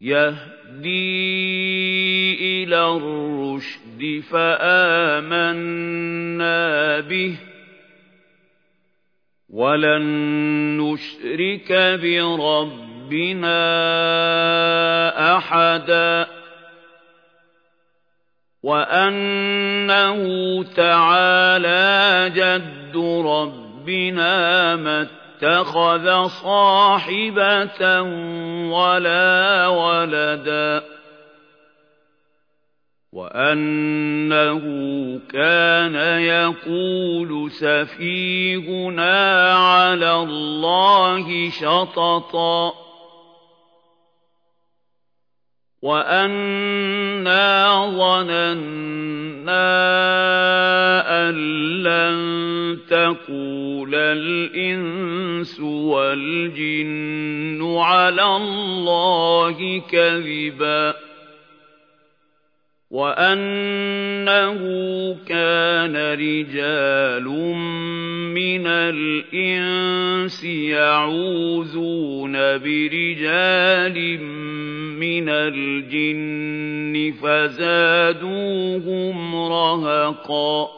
يهدي إلى الرشد فآمنا به. ولن نشرك بربنا أحدا. وأنه تعالى جد ربنا مت اتخذ صاحبة ولا ولدا وأنه كان يقول سفيهنا على الله شططا وأنا ظننا أن لن تقول الإنس والجن على الله كذبا وأنه كان رجال من الإنس يعوذون برجال من الجن فزادوهم رهقا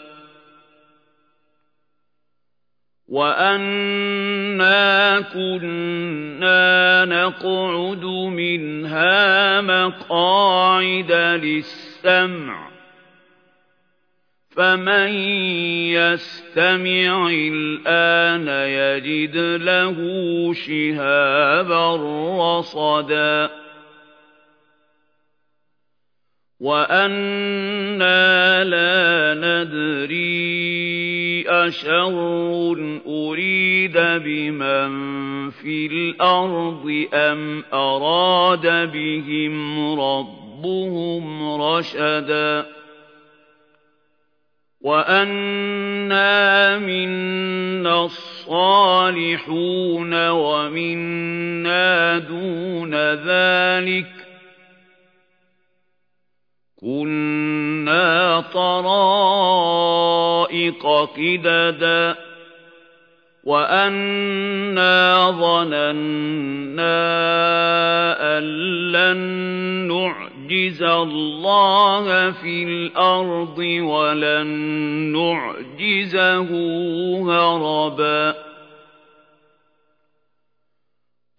وَأَنَّا كُنَّا نَقْعُدُ مِنْهَا مَقَاعِدَ لِلسَّمْعِ فَمَن يَسْتَمِعِ الْآنَ يَجِدْ لَهُ شِهَابًا رَّصَدًا وَأَنَّا لَا نَدْرِي أَشَرٌّ أُرِيدَ بِمَن فِي الْأَرْضِ أَمْ أَرَادَ بِهِمْ رَبُّهُمْ رَشَدًا وَأَنَّا مِنَّا الصَّالِحُونَ وَمِنَّا دُونَ ذَلِكَ كُنَّا طَرَائِقَ قِدَدًا وَأَنَّا ظَنَنَّا أَن لَّن نُّعْجِزَ اللَّهَ فِي الْأَرْضِ وَلَن نُّعْجِزَهُ هَرَبًا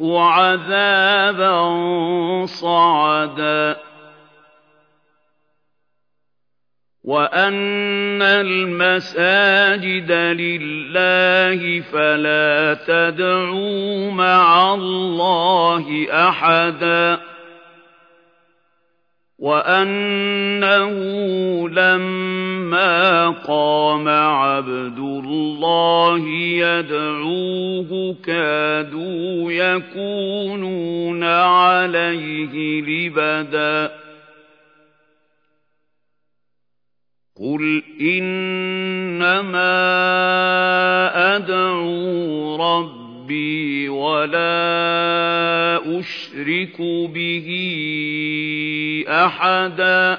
عذابا صعدا. وأن المساجد لله فلا تدعوا مع الله أحدا. وأنه لما قام عبد الله يدعوه كادوا يكونون عليه لبداً قُلْ إِنَّمَا رَبِّي وَلَا أُشْرِكُ بِهِ أَحَدًا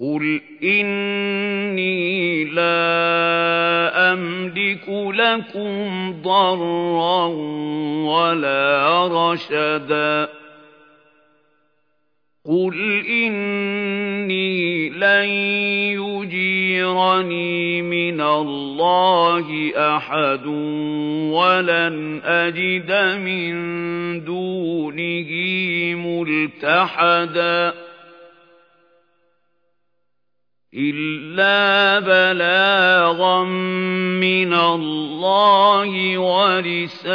قُلْ إِنِّي لَا أَمْلِكُ لَكُمْ ضَرًّا وَلَا رَشَدًا قُلْ إِنِّي لَن يُجِيرَنِي مِنَ اللَّهِ أَحَدٌ وَلَنْ أَجِدَ مِن دُونِهِ مُلْتَحَدًا إِلَّا بَلَاغًا مِّنَ اللَّهِ وَرِسَالَاتِهِ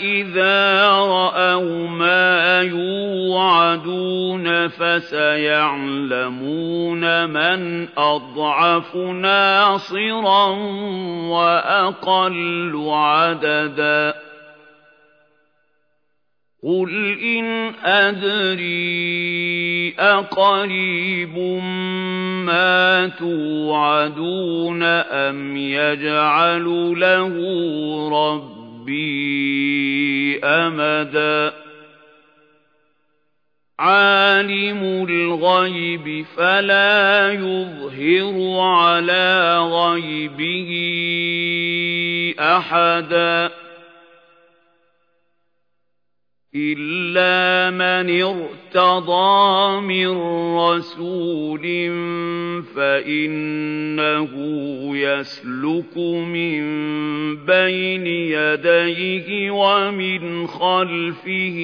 إِذَا رَأَوْا مَا يُوعَدُونَ فَسَيَعْلَمُونَ مَنْ أَضْعَفُ نَاصِرًا وَأَقَلُّ عَدَدًا قُلْ إِنْ أَدْرِي أَقَرِيبٌ مَا تُوعَدُونَ أَمْ يَجْعَلُ لَهُ رَبِّي أَمَدًا عَالِمُ الْغَيْبِ فَلَا يُظْهِرُ عَلَىٰ غَيْبِهِ أَحَدًا إِلَّا مَنِ ارْتَضَىٰ مِن رَّسُولٍ فَإِنَّهُ يَسْلُكُ مِن بَيْنِ يَدَيْهِ وَمِنْ خَلْفِهِ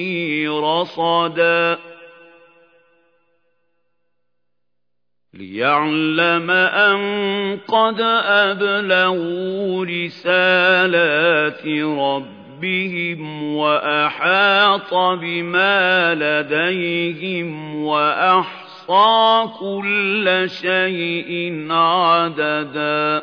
رَصَدًا لِّيَعْلَمَ أَن قَدْ أَبْلَغُوا رِسَالَاتِ رَبِّهِمْ رَبِّهِمْ وَأَحَاطَ بِمَا لَدَيْهِمْ وَأَحْصَىٰ كُلَّ شَيْءٍ عَدَدًا